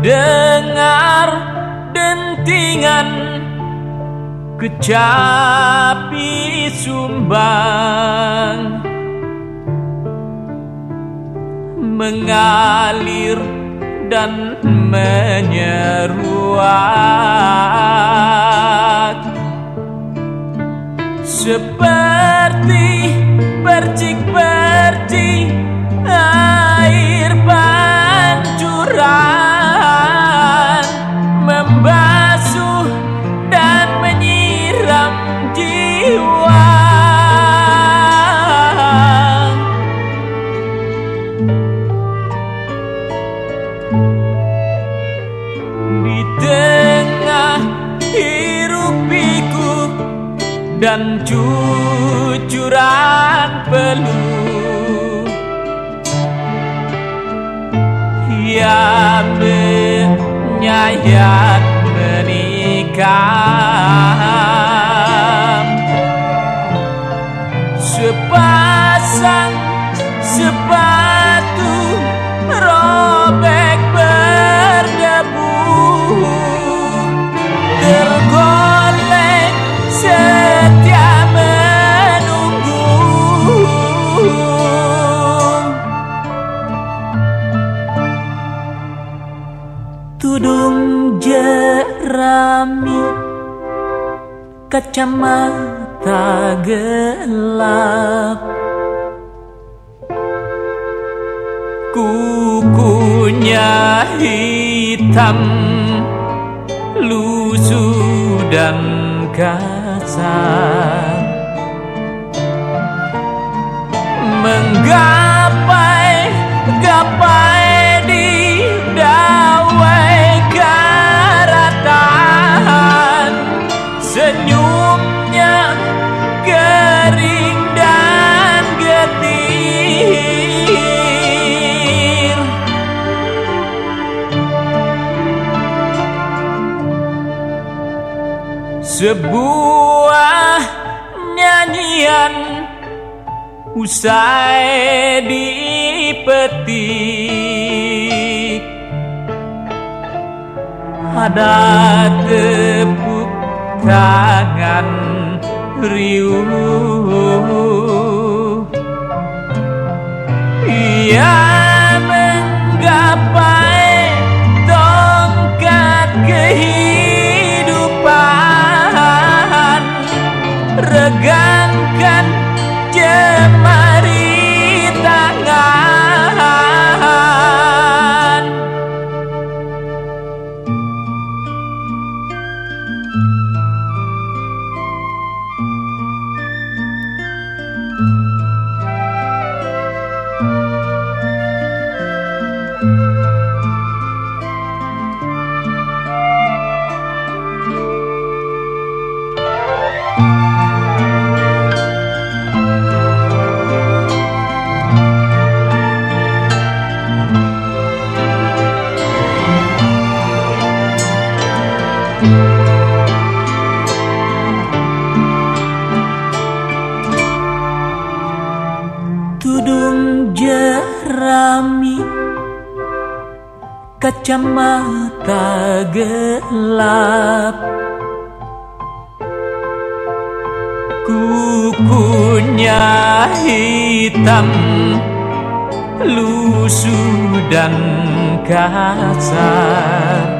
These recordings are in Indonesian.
Terdengar dentingan kecapi sumbang. Mengalir dan menyeruak. Seperti Di tengah hiruk pikuk dan cucuran peluh. Ia menyayat menikam Sepasang sepatu Tudung jerami Kacamata gelap. Kukunya hitam Lusuh dan kasar. Menggantung Sebuah nyanyian usai dipetik. Ada tepuk tangan riuh. Ia Tudung jerami Kacamata gelap. Kukunya hitam Lusuh dan kasar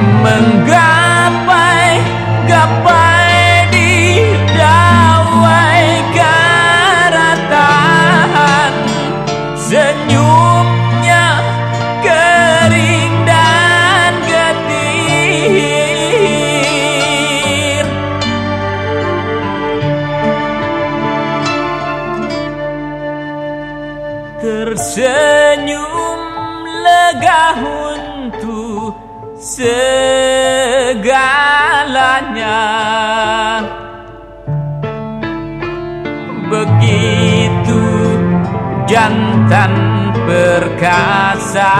Menggapai Gapai di dawai karatan Senyumnya kering dan getir. Tersenyum lega segalanya. Begitu jantan perkasa